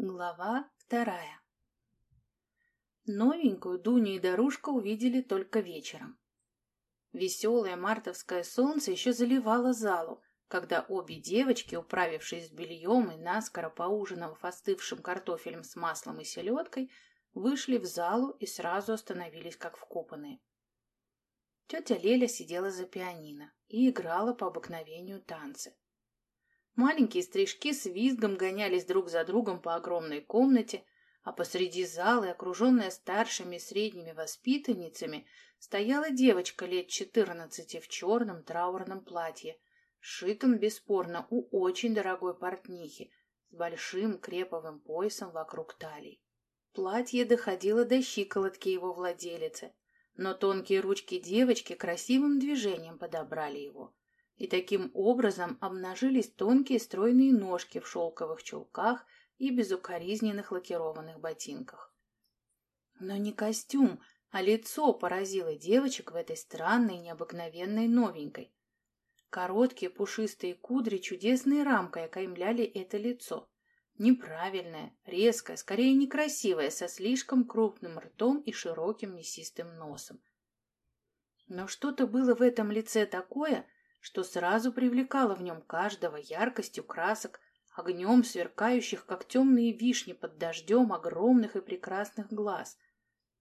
Глава вторая Новенькую Дуню и Дорушка увидели только вечером. Веселое мартовское солнце еще заливало залу, когда обе девочки, управившись с бельем и наскоро поужинав остывшим картофелем с маслом и селедкой, вышли в залу и сразу остановились как вкопанные. Тетя Леля сидела за пианино и играла по обыкновению танцы. Маленькие стрижки с визгом гонялись друг за другом по огромной комнате, а посреди зала, окруженная старшими и средними воспитанницами, стояла девочка лет четырнадцати в черном траурном платье, сшитом, бесспорно, у очень дорогой портнихи, с большим креповым поясом вокруг талии. Платье доходило до щиколотки его владелицы, но тонкие ручки девочки красивым движением подобрали его и таким образом обнажились тонкие стройные ножки в шелковых чулках и безукоризненных лакированных ботинках. Но не костюм, а лицо поразило девочек в этой странной, необыкновенной новенькой. Короткие пушистые кудри чудесной рамкой окаймляли это лицо. Неправильное, резкое, скорее некрасивое, со слишком крупным ртом и широким мясистым носом. Но что-то было в этом лице такое, что сразу привлекало в нем каждого яркостью красок, огнем сверкающих, как темные вишни под дождем огромных и прекрасных глаз,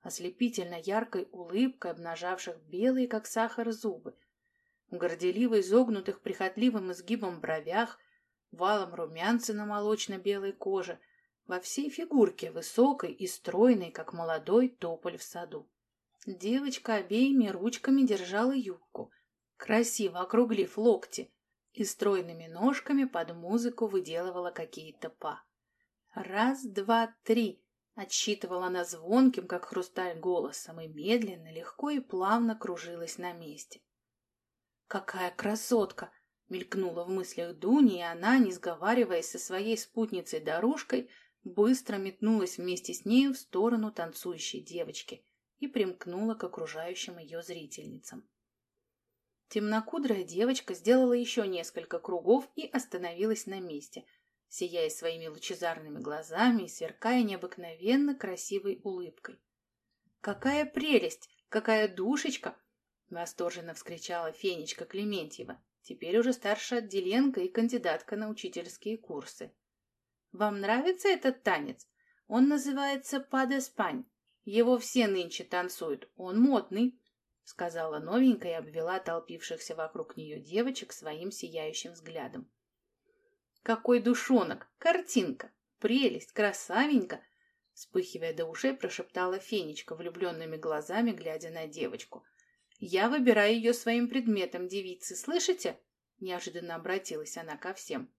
ослепительно яркой улыбкой, обнажавших белые, как сахар, зубы, в горделиво изогнутых прихотливым изгибом бровях, валом румянца на молочно-белой коже, во всей фигурке высокой и стройной, как молодой тополь в саду. Девочка обеими ручками держала юбку, красиво округлив локти, и стройными ножками под музыку выделывала какие-то па. Раз, два, три. Отсчитывала она звонким, как хрусталь, голосом, и медленно, легко и плавно кружилась на месте. «Какая красотка!» — мелькнула в мыслях Дуни, и она, не сговариваясь со своей спутницей дорожкой, быстро метнулась вместе с нею в сторону танцующей девочки и примкнула к окружающим ее зрительницам. Темнокудрая девочка сделала еще несколько кругов и остановилась на месте, сияя своими лучезарными глазами и сверкая необыкновенно красивой улыбкой. «Какая прелесть! Какая душечка!» — восторженно вскричала Фенечка Клементьева, теперь уже старшая отделенка и кандидатка на учительские курсы. «Вам нравится этот танец? Он называется «Падеспань». Его все нынче танцуют, он модный сказала новенькая и обвела толпившихся вокруг нее девочек своим сияющим взглядом. «Какой душонок! Картинка! Прелесть! Красавенько!» Вспыхивая до ушей, прошептала Фенечка, влюбленными глазами, глядя на девочку. «Я выбираю ее своим предметом, девицы, слышите?» Неожиданно обратилась она ко всем.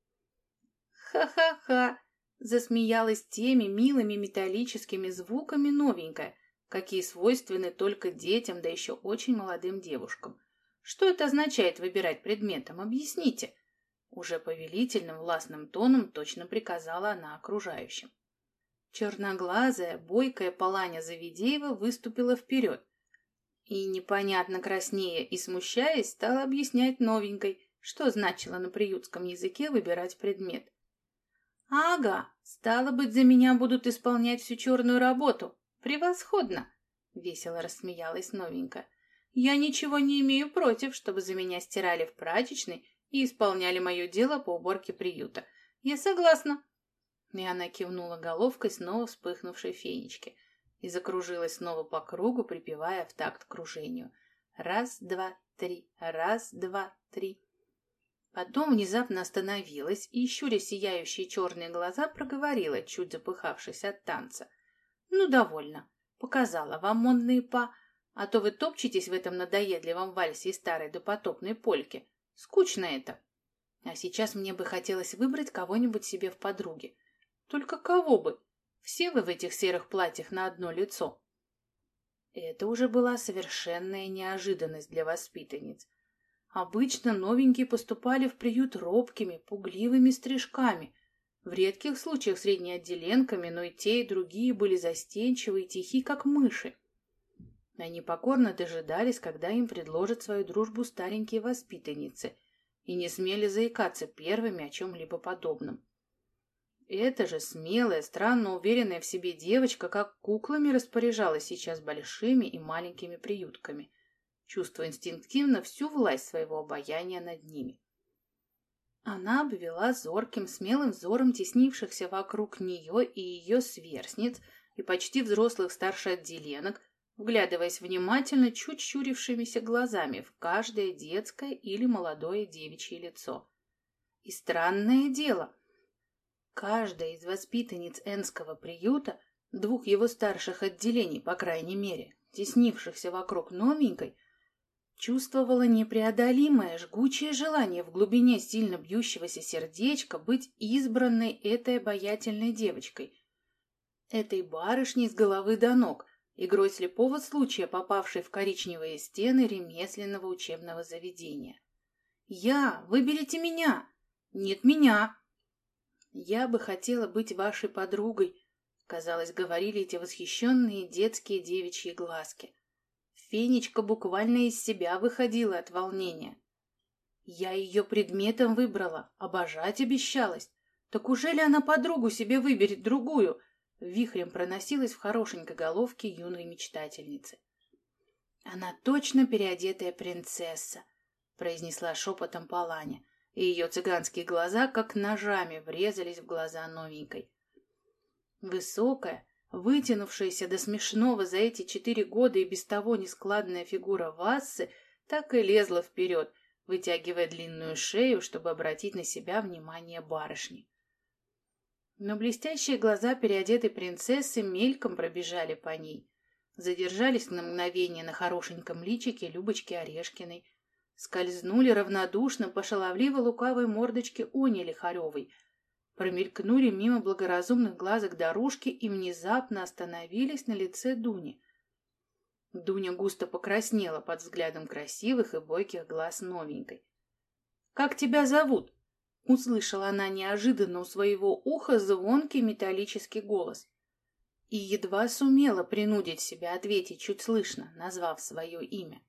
«Ха-ха-ха!» Засмеялась теми милыми металлическими звуками новенькая, какие свойственны только детям, да еще очень молодым девушкам. Что это означает выбирать предметом? Объясните. Уже повелительным властным тоном точно приказала она окружающим. Черноглазая, бойкая Паланя Завидеева выступила вперед и, непонятно краснея и смущаясь, стала объяснять новенькой, что значило на приютском языке выбирать предмет. «Ага, стало быть, за меня будут исполнять всю черную работу. «Превосходно!» — весело рассмеялась новенькая. «Я ничего не имею против, чтобы за меня стирали в прачечной и исполняли мое дело по уборке приюта. Я согласна!» И она кивнула головкой снова вспыхнувшей фенечки и закружилась снова по кругу, припевая в такт кружению. Раз, два, три, раз, два, три. Потом внезапно остановилась и, щуря сияющие черные глаза, проговорила, чуть запыхавшись от танца. Ну, довольно. Показала вам модные па, а то вы топчетесь в этом надоедливом вальсе и старой допотопной польке. Скучно это. А сейчас мне бы хотелось выбрать кого-нибудь себе в подруге. Только кого бы? Все вы в этих серых платьях на одно лицо. Это уже была совершенная неожиданность для воспитанниц. Обычно новенькие поступали в приют робкими, пугливыми стрижками, в редких случаях среднеотделенками, но и те, и другие были застенчивы и тихи, как мыши. Они покорно дожидались, когда им предложат свою дружбу старенькие воспитанницы, и не смели заикаться первыми о чем-либо подобном. Эта же смелая, странно уверенная в себе девочка, как куклами распоряжалась сейчас большими и маленькими приютками, чувствуя инстинктивно всю власть своего обаяния над ними. Она обвела зорким, смелым взором теснившихся вокруг нее и ее сверстниц и почти взрослых старшеотделенок, вглядываясь внимательно чуть щурившимися глазами в каждое детское или молодое девичье лицо. И странное дело, каждая из воспитанниц Энского приюта, двух его старших отделений, по крайней мере, теснившихся вокруг новенькой, чувствовала непреодолимое жгучее желание в глубине сильно бьющегося сердечка быть избранной этой обаятельной девочкой, этой барышней с головы до ног, игрой слепого случая, попавшей в коричневые стены ремесленного учебного заведения. «Я! Выберите меня!» «Нет меня!» «Я бы хотела быть вашей подругой», — казалось, говорили эти восхищенные детские девичьи глазки. Фенечка буквально из себя выходила от волнения. Я ее предметом выбрала, обожать обещалась. Так уже ли она подругу себе выберет другую? Вихрем проносилась в хорошенькой головке юной мечтательницы. Она точно переодетая принцесса, произнесла шепотом Паланя, и ее цыганские глаза как ножами врезались в глаза новенькой. Высокая, Вытянувшаяся до смешного за эти четыре года и без того нескладная фигура Вассы так и лезла вперед, вытягивая длинную шею, чтобы обратить на себя внимание барышни. Но блестящие глаза переодетой принцессы мельком пробежали по ней, задержались на мгновение на хорошеньком личике Любочки Орешкиной, скользнули равнодушно по шаловливо-лукавой мордочке Они Лихаревой — промелькнули мимо благоразумных глазок дорожки и внезапно остановились на лице Дуни. Дуня густо покраснела под взглядом красивых и бойких глаз новенькой. «Как тебя зовут?» — услышала она неожиданно у своего уха звонкий металлический голос. И едва сумела принудить себя ответить чуть слышно, назвав свое имя.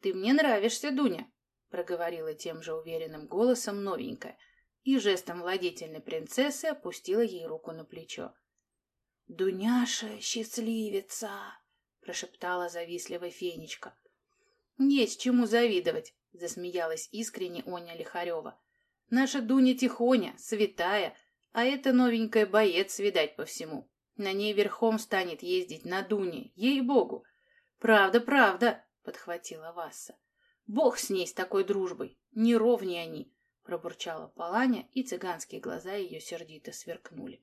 «Ты мне нравишься, Дуня», — проговорила тем же уверенным голосом новенькая — и жестом владетельной принцессы опустила ей руку на плечо. «Дуняша, счастливица!» — прошептала завистливая фенечка. «Есть чему завидовать!» — засмеялась искренне Оня Лихарева. «Наша Дуня тихоня, святая, а эта новенькая боец, видать, по всему. На ней верхом станет ездить на Дуне, ей-богу!» «Правда, правда!» — подхватила Васса. «Бог с ней, с такой дружбой! Не они!» Пробурчала Паланя, и цыганские глаза ее сердито сверкнули.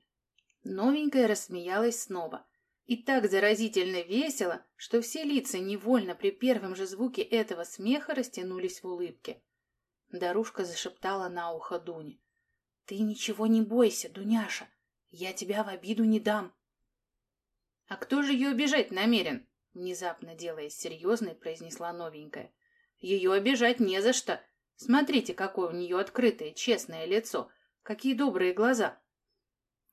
Новенькая рассмеялась снова. И так заразительно весело, что все лица невольно при первом же звуке этого смеха растянулись в улыбке. Дарушка зашептала на ухо Дуне. — Ты ничего не бойся, Дуняша, я тебя в обиду не дам. — А кто же ее обижать намерен? — внезапно делаясь серьезной, произнесла новенькая. — Ее обижать не за что, Смотрите, какое у нее открытое, честное лицо, какие добрые глаза.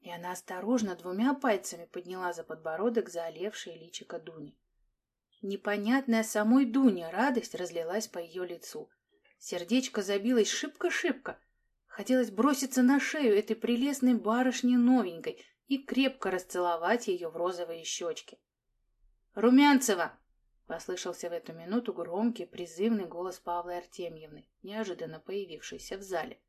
И она осторожно двумя пальцами подняла за подбородок заолевшее личико Дуни. Непонятная самой Дуне радость разлилась по ее лицу. Сердечко забилось шибко-шибко. Хотелось броситься на шею этой прелестной барышни новенькой и крепко расцеловать ее в розовые щечки. «Румянцева!» Послышался в эту минуту громкий, призывный голос Павлы Артемьевны, неожиданно появившейся в зале.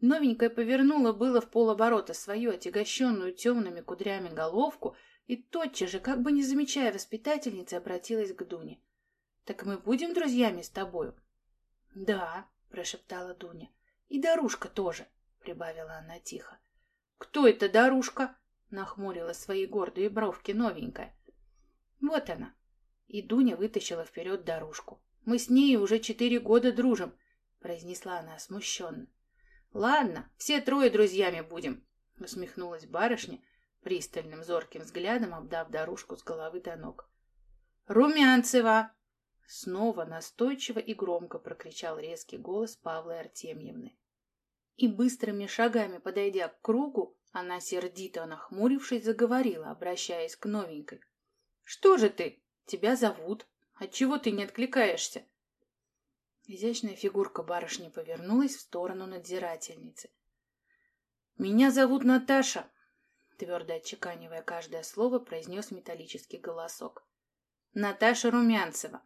Новенькая повернула было в полоборота свою отягощенную темными кудрями головку и тотчас же, как бы не замечая воспитательницы, обратилась к Дуне. — Так мы будем друзьями с тобою? — Да, — прошептала Дуня. — И Дарушка тоже, — прибавила она тихо. — Кто это Дарушка? — нахмурила свои гордые бровки новенькая. — Вот она, и Дуня вытащила вперед дорожку. «Мы с ней уже четыре года дружим», — произнесла она смущенно. «Ладно, все трое друзьями будем», — усмехнулась барышня, пристальным зорким взглядом обдав дорожку с головы до ног. «Румянцева!» Снова настойчиво и громко прокричал резкий голос Павлы Артемьевны. И быстрыми шагами, подойдя к кругу, она сердито нахмурившись заговорила, обращаясь к новенькой. «Что же ты? Тебя зовут. Отчего ты не откликаешься?» Изящная фигурка барышни повернулась в сторону надзирательницы. «Меня зовут Наташа», — твердо отчеканивая каждое слово, произнес металлический голосок. «Наташа Румянцева.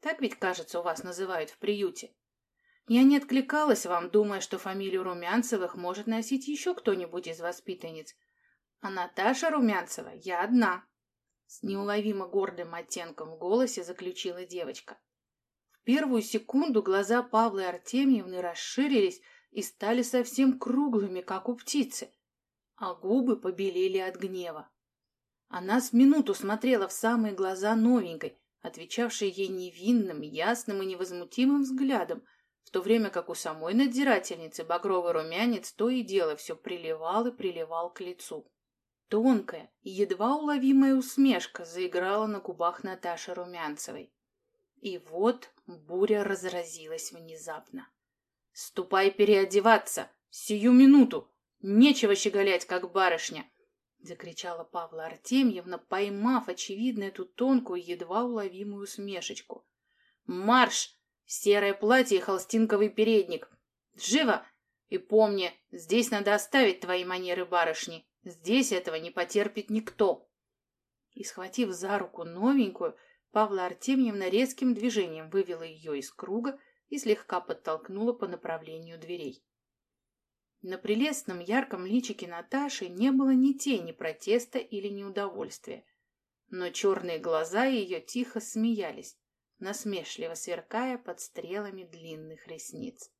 Так ведь, кажется, у вас называют в приюте. Я не откликалась вам, думая, что фамилию Румянцевых может носить еще кто-нибудь из воспитанниц. А Наташа Румянцева я одна. С неуловимо гордым оттенком в голосе заключила девочка. В первую секунду глаза Павлы Артемьевны расширились и стали совсем круглыми, как у птицы, а губы побелели от гнева. Она с минуту смотрела в самые глаза новенькой, отвечавшей ей невинным, ясным и невозмутимым взглядом, в то время как у самой надзирательницы багровый румянец то и дело все приливал и приливал к лицу. Тонкая едва уловимая усмешка заиграла на губах Наташи Румянцевой. И вот буря разразилась внезапно. «Ступай переодеваться! Сию минуту! Нечего щеголять, как барышня!» — закричала Павла Артемьевна, поймав, очевидно, эту тонкую, едва уловимую усмешечку. «Марш! Серое платье и холстинковый передник! Живо! И помни, здесь надо оставить твои манеры барышни. Здесь этого не потерпит никто!» И, схватив за руку новенькую, Павла Артемьевна резким движением вывела ее из круга и слегка подтолкнула по направлению дверей. На прелестном ярком личике Наташи не было ни тени протеста или неудовольствия, но черные глаза ее тихо смеялись, насмешливо сверкая под стрелами длинных ресниц.